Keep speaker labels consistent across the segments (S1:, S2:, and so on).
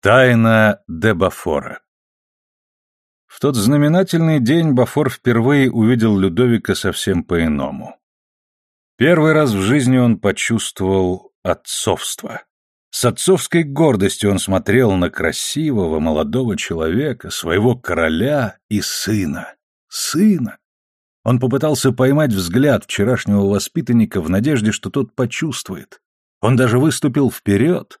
S1: Тайна де Бафора В тот знаменательный день Бафор впервые увидел Людовика совсем по-иному. Первый раз в жизни он почувствовал отцовство. С отцовской гордостью он смотрел на красивого молодого человека, своего короля и сына. Сына! Он попытался поймать взгляд вчерашнего воспитанника в надежде, что тот почувствует. Он даже выступил вперед,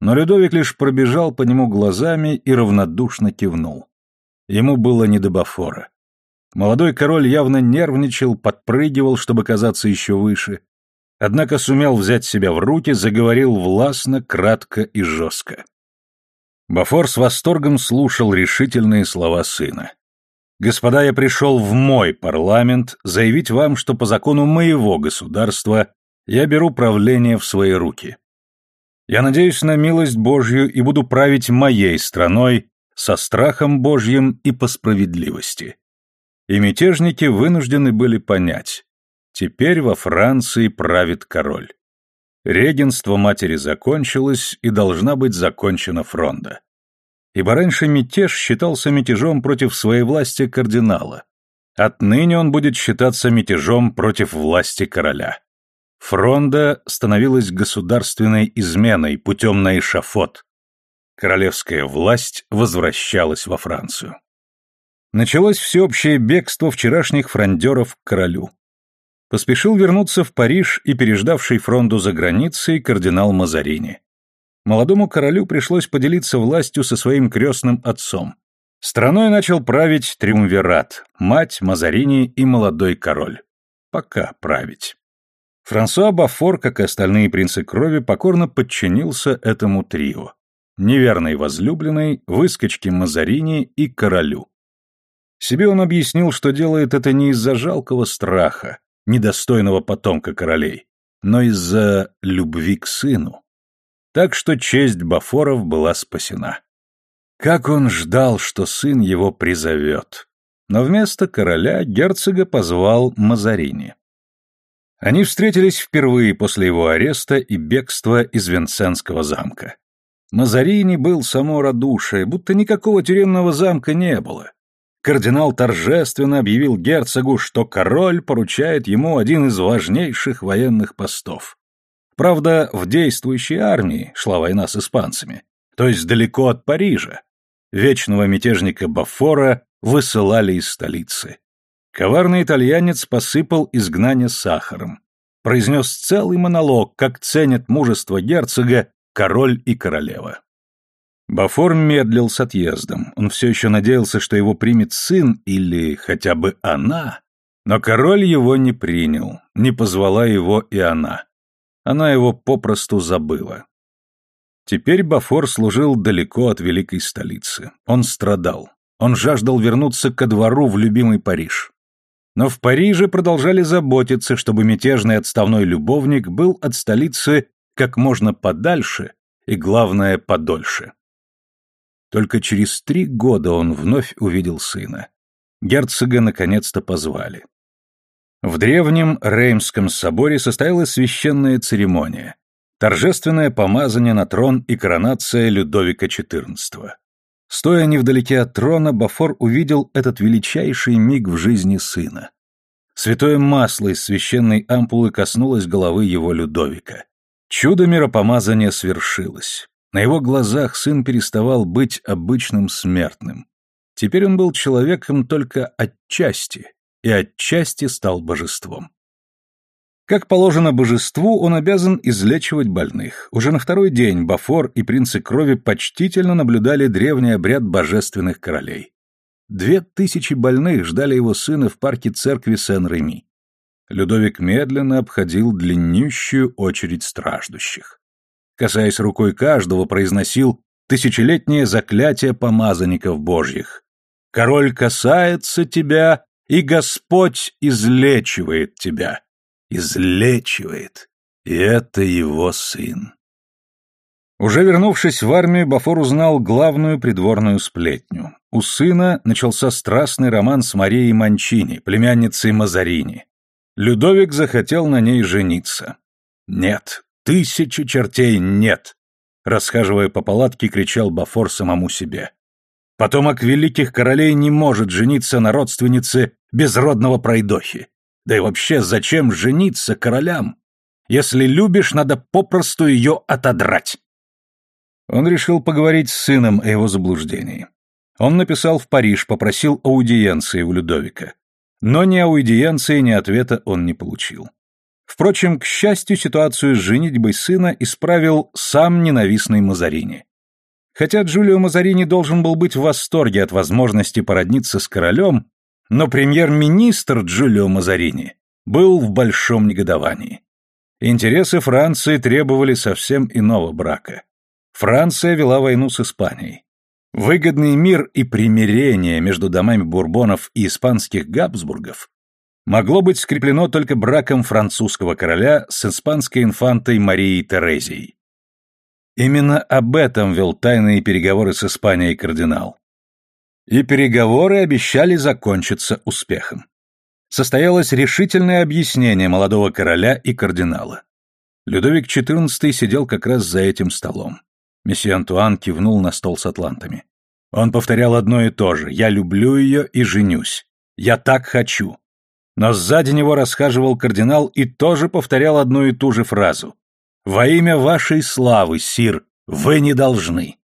S1: но Людовик лишь пробежал по нему глазами и равнодушно кивнул. Ему было не до Бафора. Молодой король явно нервничал, подпрыгивал, чтобы казаться еще выше. Однако сумел взять себя в руки, заговорил властно, кратко и жестко. Бафор с восторгом слушал решительные слова сына. «Господа, я пришел в мой парламент заявить вам, что по закону моего государства я беру правление в свои руки. Я надеюсь на милость Божью и буду править моей страной со страхом Божьим и по справедливости. И мятежники вынуждены были понять, теперь во Франции правит король. Регенство матери закончилось и должна быть закончена фронда. Ибо раньше мятеж считался мятежом против своей власти кардинала. Отныне он будет считаться мятежом против власти короля. Фронда становилась государственной изменой путем на эшафот. Королевская власть возвращалась во Францию. Началось всеобщее бегство вчерашних фрондеров к королю. Поспешил вернуться в Париж и переждавший фронду за границей кардинал Мазарини. Молодому королю пришлось поделиться властью со своим крестным отцом. Страной начал править триумвират, мать, Мазарини и молодой король. Пока править. Франсуа Бафор, как и остальные принцы крови, покорно подчинился этому трио. Неверной возлюбленной, выскочке Мазарини и королю. Себе он объяснил, что делает это не из-за жалкого страха, недостойного потомка королей, но из-за любви к сыну. Так что честь Бафоров была спасена. Как он ждал, что сын его призовет. Но вместо короля герцога позвал Мазарини. Они встретились впервые после его ареста и бегства из Венценского замка. Мазарини был само радушие, будто никакого тюремного замка не было. Кардинал торжественно объявил герцогу, что король поручает ему один из важнейших военных постов. Правда, в действующей армии шла война с испанцами, то есть далеко от Парижа. Вечного мятежника Бафора высылали из столицы. Коварный итальянец посыпал изгнание сахаром. Произнес целый монолог, как ценят мужество герцога король и королева. Бафор медлил с отъездом. Он все еще надеялся, что его примет сын или хотя бы она. Но король его не принял, не позвала его и она. Она его попросту забыла. Теперь Бафор служил далеко от великой столицы. Он страдал. Он жаждал вернуться ко двору в любимый Париж. Но в Париже продолжали заботиться, чтобы мятежный отставной любовник был от столицы как можно подальше и, главное, подольше. Только через три года он вновь увидел сына. Герцога наконец-то позвали. В древнем Реймском соборе состоялась священная церемония, торжественное помазание на трон и коронация Людовика XIV. Стоя невдалеке от трона, Бафор увидел этот величайший миг в жизни сына. Святое масло из священной ампулы коснулось головы его Людовика. Чудо миропомазания свершилось. На его глазах сын переставал быть обычным смертным. Теперь он был человеком только отчасти, и отчасти стал божеством. Как положено божеству, он обязан излечивать больных. Уже на второй день Бафор и принцы крови почтительно наблюдали древний обряд божественных королей. Две тысячи больных ждали его сына в парке церкви Сен-Реми. Людовик медленно обходил длиннющую очередь страждущих. Касаясь рукой каждого, произносил тысячелетнее заклятие помазанников божьих. «Король касается тебя, и Господь излечивает тебя» излечивает, и это его сын. Уже вернувшись в армию, Бафор узнал главную придворную сплетню. У сына начался страстный роман с Марией Манчини, племянницей Мазарини. Людовик захотел на ней жениться. Нет, тысячи чертей нет. Расхаживая по палатке, кричал Бафор самому себе. Потомок великих королей не может жениться на родственнице безродного пройдохи. Да и вообще, зачем жениться королям? Если любишь, надо попросту ее отодрать. Он решил поговорить с сыном о его заблуждении. Он написал в Париж, попросил аудиенции у Людовика. Но ни аудиенции, ни ответа он не получил. Впрочем, к счастью, ситуацию с женитьбой сына исправил сам ненавистный Мазарини. Хотя Джулио Мазарини должен был быть в восторге от возможности породниться с королем, но премьер-министр Джулио Мазарини был в большом негодовании. Интересы Франции требовали совсем иного брака. Франция вела войну с Испанией. Выгодный мир и примирение между домами Бурбонов и испанских Габсбургов могло быть скреплено только браком французского короля с испанской инфантой Марией Терезией. Именно об этом вел тайные переговоры с Испанией кардинал. И переговоры обещали закончиться успехом. Состоялось решительное объяснение молодого короля и кардинала. Людовик XIV сидел как раз за этим столом. Месье Антуан кивнул на стол с атлантами. Он повторял одно и то же «Я люблю ее и женюсь. Я так хочу». Но сзади него расхаживал кардинал и тоже повторял одну и ту же фразу во имя вашей славы, сир, вы не должны.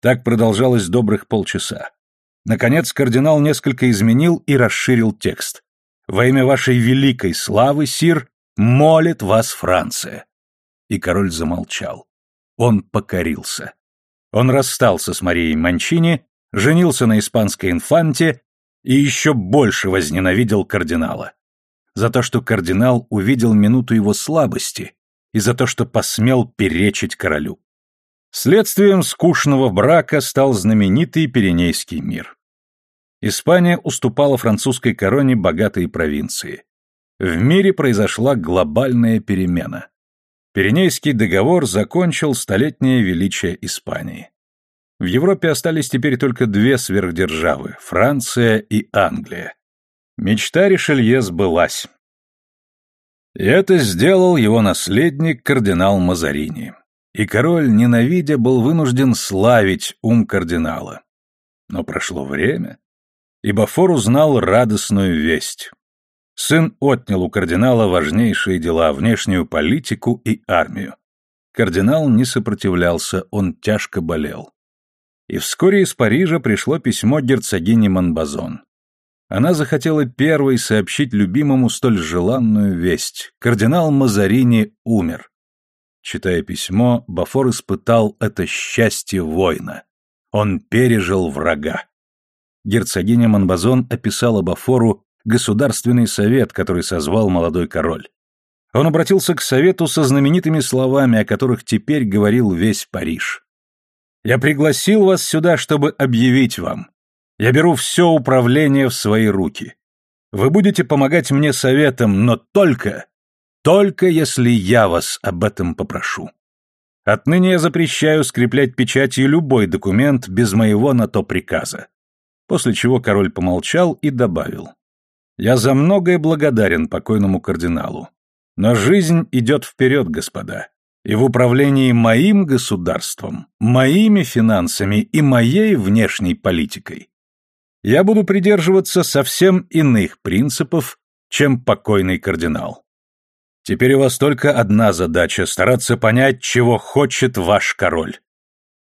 S1: Так продолжалось добрых полчаса. Наконец кардинал несколько изменил и расширил текст. Во имя вашей великой славы, сир, молит вас Франция. И король замолчал. Он покорился. Он расстался с Марией Манчини, женился на испанской инфанте и еще больше возненавидел кардинала. За то, что кардинал увидел минуту его слабости и за то, что посмел перечить королю. Следствием скучного брака стал знаменитый Пиренейский мир. Испания уступала французской короне богатые провинции. В мире произошла глобальная перемена. Пиренейский договор закончил столетнее величие Испании. В Европе остались теперь только две сверхдержавы – Франция и Англия. Мечта Ришелье сбылась. И это сделал его наследник кардинал Мазарини. И король, ненавидя, был вынужден славить ум кардинала. Но прошло время, и Бафор узнал радостную весть. Сын отнял у кардинала важнейшие дела, внешнюю политику и армию. Кардинал не сопротивлялся, он тяжко болел. И вскоре из Парижа пришло письмо герцогини Монбазон. Она захотела первой сообщить любимому столь желанную весть. Кардинал Мазарини умер. Читая письмо, Бафор испытал это счастье воина. Он пережил врага. Герцогиня Монбазон описала Бафору государственный совет, который созвал молодой король. Он обратился к совету со знаменитыми словами, о которых теперь говорил весь Париж. «Я пригласил вас сюда, чтобы объявить вам, я беру все управление в свои руки. Вы будете помогать мне советом, но только, только если я вас об этом попрошу. Отныне я запрещаю скреплять печатью любой документ без моего на то приказа. После чего король помолчал и добавил. Я за многое благодарен покойному кардиналу. Но жизнь идет вперед, господа. И в управлении моим государством, моими финансами и моей внешней политикой я буду придерживаться совсем иных принципов, чем покойный кардинал. Теперь у вас только одна задача — стараться понять, чего хочет ваш король.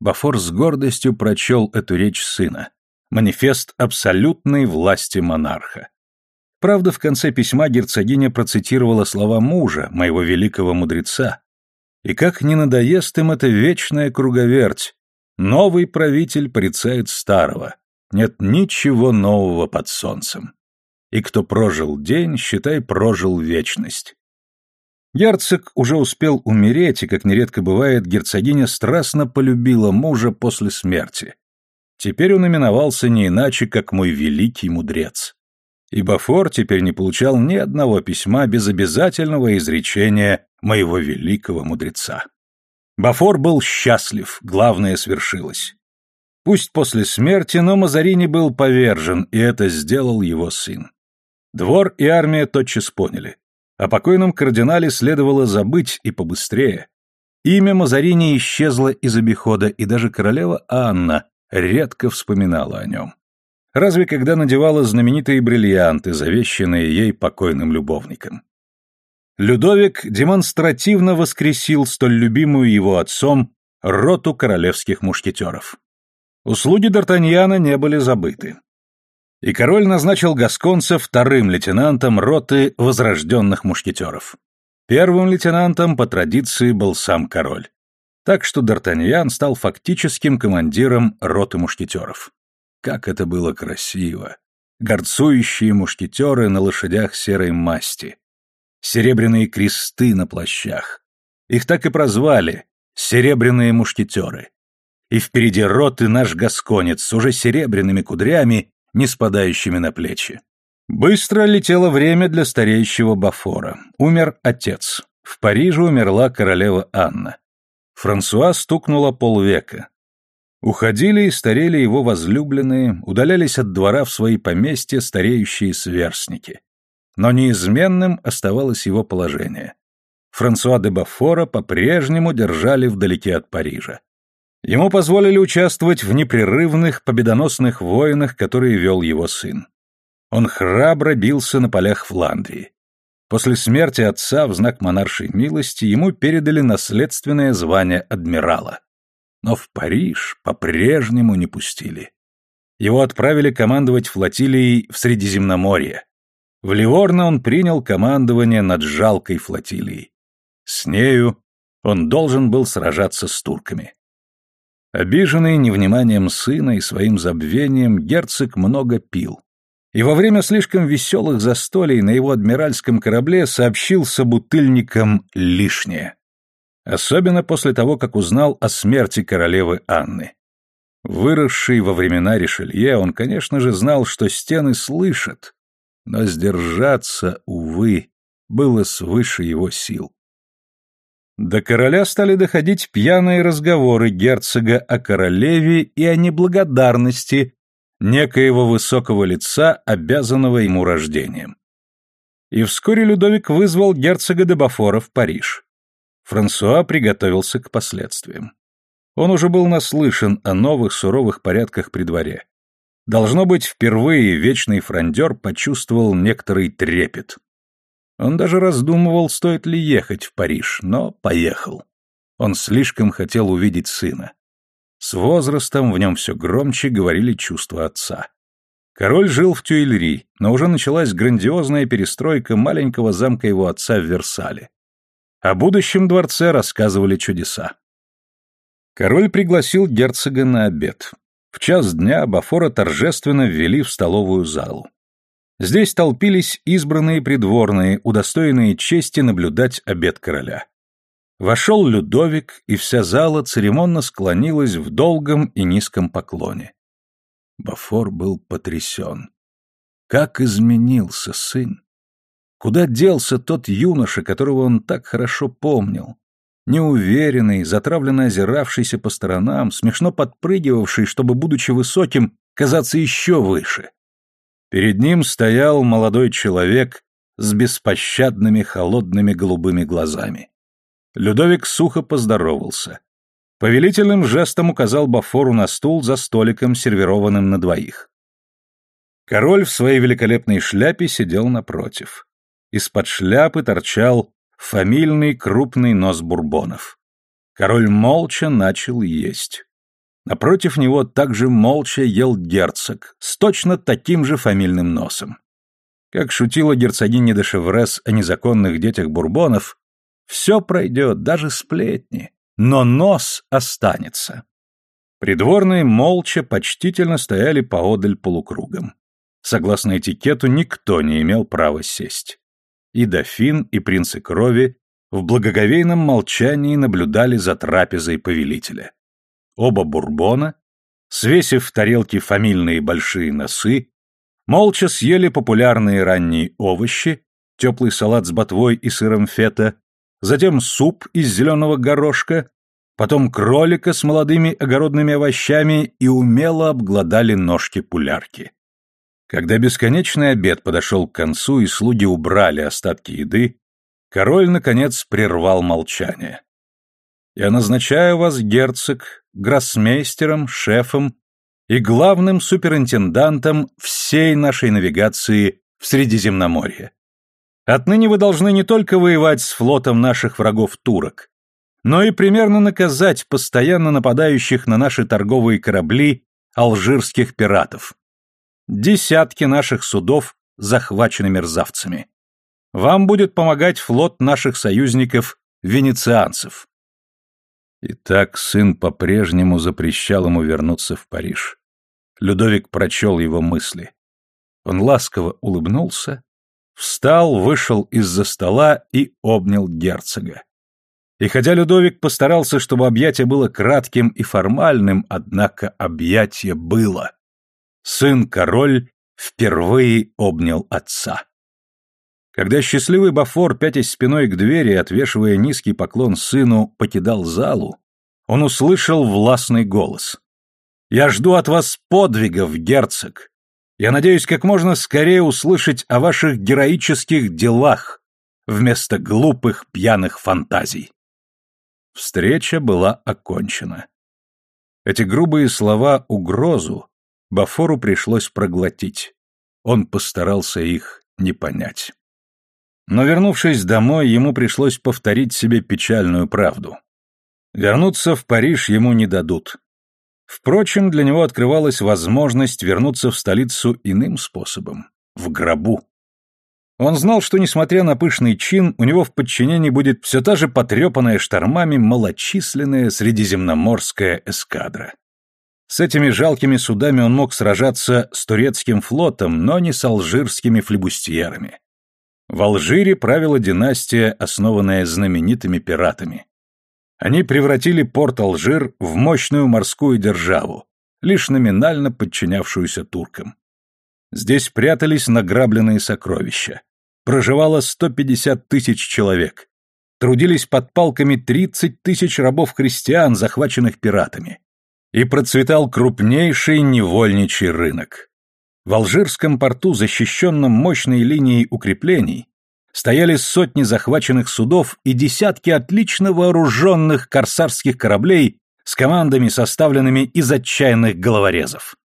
S1: Бафор с гордостью прочел эту речь сына. Манифест абсолютной власти монарха. Правда, в конце письма герцогиня процитировала слова мужа, моего великого мудреца. И как не надоест им эта вечная круговерть, новый правитель порицает старого, нет ничего нового под солнцем. И кто прожил день, считай, прожил вечность. Герцог уже успел умереть, и, как нередко бывает, герцогиня страстно полюбила мужа после смерти. Теперь он именовался не иначе, как мой великий мудрец. И Бафор теперь не получал ни одного письма без обязательного изречения моего великого мудреца. Бафор был счастлив, главное свершилось. Пусть после смерти, но Мазарини был повержен, и это сделал его сын. Двор и армия тотчас поняли. О покойном кардинале следовало забыть и побыстрее. Имя Мазарини исчезло из обихода, и даже королева Анна редко вспоминала о нем. Разве когда надевала знаменитые бриллианты, завещанные ей покойным любовником. Людовик демонстративно воскресил столь любимую его отцом роту королевских мушкетеров. Услуги Д'Артаньяна не были забыты. И король назначил Гасконца вторым лейтенантом роты возрожденных мушкетеров. Первым лейтенантом по традиции был сам король. Так что Д'Артаньян стал фактическим командиром роты мушкетеров. Как это было красиво! Горцующие мушкетеры на лошадях серой масти, серебряные кресты на плащах. Их так и прозвали — серебряные мушкетеры. И впереди роты наш гасконец с уже серебряными кудрями, не спадающими на плечи. Быстро летело время для стареющего Бафора. Умер отец. В Париже умерла королева Анна. Франсуа стукнула полвека. Уходили и старели его возлюбленные, удалялись от двора в свои поместья стареющие сверстники но неизменным оставалось его положение. Франсуа де Бафора по-прежнему держали вдалеке от Парижа. Ему позволили участвовать в непрерывных победоносных войнах, которые вел его сын. Он храбро бился на полях Фландрии. После смерти отца в знак монаршей милости ему передали наследственное звание адмирала. Но в Париж по-прежнему не пустили. Его отправили командовать флотилией в Средиземноморье, в Ливорно он принял командование над жалкой флотилией. С нею он должен был сражаться с турками. Обиженный невниманием сына и своим забвением, герцог много пил. И во время слишком веселых застолий на его адмиральском корабле сообщил собутыльникам лишнее. Особенно после того, как узнал о смерти королевы Анны. Выросший во времена Ришелье, он, конечно же, знал, что стены слышат, но сдержаться, увы, было свыше его сил. До короля стали доходить пьяные разговоры герцога о королеве и о неблагодарности некоего высокого лица, обязанного ему рождением. И вскоре Людовик вызвал герцога де Бафора в Париж. Франсуа приготовился к последствиям. Он уже был наслышан о новых суровых порядках при дворе. Должно быть, впервые вечный фрондер почувствовал некоторый трепет. Он даже раздумывал, стоит ли ехать в Париж, но поехал. Он слишком хотел увидеть сына. С возрастом в нем все громче говорили чувства отца. Король жил в Тюильри, но уже началась грандиозная перестройка маленького замка его отца в Версале. О будущем дворце рассказывали чудеса. Король пригласил герцога на обед. В час дня Бафора торжественно ввели в столовую залу. Здесь толпились избранные придворные, удостоенные чести наблюдать обед короля. Вошел Людовик, и вся зала церемонно склонилась в долгом и низком поклоне. Бафор был потрясен. Как изменился сын! Куда делся тот юноша, которого он так хорошо помнил? неуверенный, затравленно озиравшийся по сторонам, смешно подпрыгивавший, чтобы, будучи высоким, казаться еще выше. Перед ним стоял молодой человек с беспощадными холодными голубыми глазами. Людовик сухо поздоровался. Повелительным жестом указал Бафору на стул за столиком, сервированным на двоих. Король в своей великолепной шляпе сидел напротив. Из-под шляпы торчал фамильный крупный нос бурбонов. Король молча начал есть. Напротив него также молча ел герцог с точно таким же фамильным носом. Как шутила герцогиня де Шеврес о незаконных детях бурбонов, все пройдет, даже сплетни, но нос останется. Придворные молча, почтительно стояли поодаль полукругом. Согласно этикету, никто не имел права сесть и дофин, и принцы крови в благоговейном молчании наблюдали за трапезой повелителя. Оба бурбона, свесив в тарелки фамильные большие носы, молча съели популярные ранние овощи, теплый салат с ботвой и сыром фета, затем суп из зеленого горошка, потом кролика с молодыми огородными овощами и умело обглодали ножки пулярки. Когда бесконечный обед подошел к концу и слуги убрали остатки еды, король, наконец, прервал молчание. Я назначаю вас, герцог, гроссмейстером, шефом и главным суперинтендантом всей нашей навигации в Средиземноморье. Отныне вы должны не только воевать с флотом наших врагов-турок, но и примерно наказать постоянно нападающих на наши торговые корабли алжирских пиратов. Десятки наших судов захвачены мерзавцами. Вам будет помогать флот наших союзников, венецианцев. Итак, сын по-прежнему запрещал ему вернуться в Париж. Людовик прочел его мысли. Он ласково улыбнулся, встал, вышел из-за стола и обнял герцога. И хотя Людовик постарался, чтобы объятие было кратким и формальным, однако объятие было. Сын-король впервые обнял отца. Когда счастливый Бафор, пятясь спиной к двери, отвешивая низкий поклон сыну, покидал залу, он услышал властный голос. «Я жду от вас подвигов, герцог. Я надеюсь как можно скорее услышать о ваших героических делах вместо глупых пьяных фантазий». Встреча была окончена. Эти грубые слова угрозу Бафору пришлось проглотить. Он постарался их не понять. Но вернувшись домой, ему пришлось повторить себе печальную правду. Вернуться в Париж ему не дадут. Впрочем, для него открывалась возможность вернуться в столицу иным способом — в гробу. Он знал, что, несмотря на пышный чин, у него в подчинении будет все та же потрепанная штормами малочисленная средиземноморская эскадра. С этими жалкими судами он мог сражаться с турецким флотом, но не с алжирскими флебустьерами. В Алжире правила династия, основанная знаменитыми пиратами. Они превратили порт Алжир в мощную морскую державу, лишь номинально подчинявшуюся туркам. Здесь прятались награбленные сокровища. Проживало 150 тысяч человек. Трудились под палками 30 тысяч рабов-христиан, захваченных пиратами. И процветал крупнейший невольничий рынок. В Алжирском порту, защищенном мощной линией укреплений, стояли сотни захваченных судов и десятки отлично вооруженных корсарских кораблей с командами, составленными из отчаянных головорезов.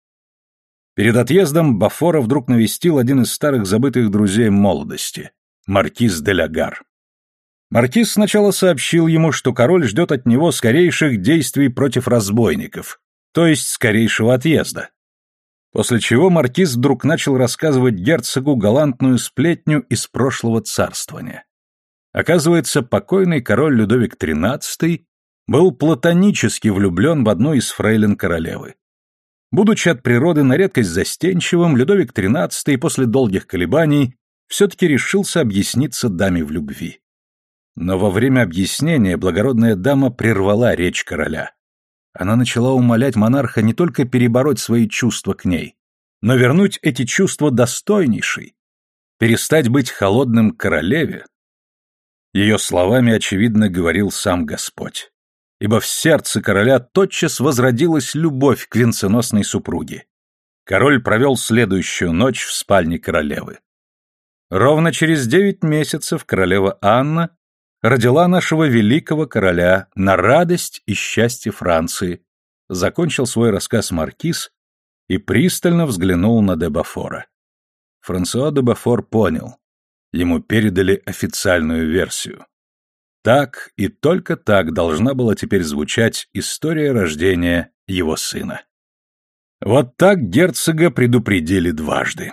S1: Перед отъездом Бафора вдруг навестил один из старых забытых друзей молодости — маркиз де Лагар. Маркиз сначала сообщил ему, что король ждет от него скорейших действий против разбойников, то есть скорейшего отъезда. После чего маркиз вдруг начал рассказывать герцогу галантную сплетню из прошлого царствования. Оказывается, покойный король Людовик XIII был платонически влюблен в одну из фрейлин королевы. Будучи от природы на редкость застенчивым, Людовик XIII после долгих колебаний все-таки решился объясниться даме в любви. Но во время объяснения благородная дама прервала речь короля. Она начала умолять монарха не только перебороть свои чувства к ней, но вернуть эти чувства достойнейшей, перестать быть холодным королеве. Ее словами, очевидно, говорил сам Господь. Ибо в сердце короля тотчас возродилась любовь к венценосной супруге. Король провел следующую ночь в спальне королевы. Ровно через девять месяцев королева Анна родила нашего великого короля на радость и счастье Франции, закончил свой рассказ маркиз и пристально взглянул на Дебафора. Франсуа Дебафор понял. Ему передали официальную версию. Так и только так должна была теперь звучать история рождения его сына. Вот так герцога предупредили дважды.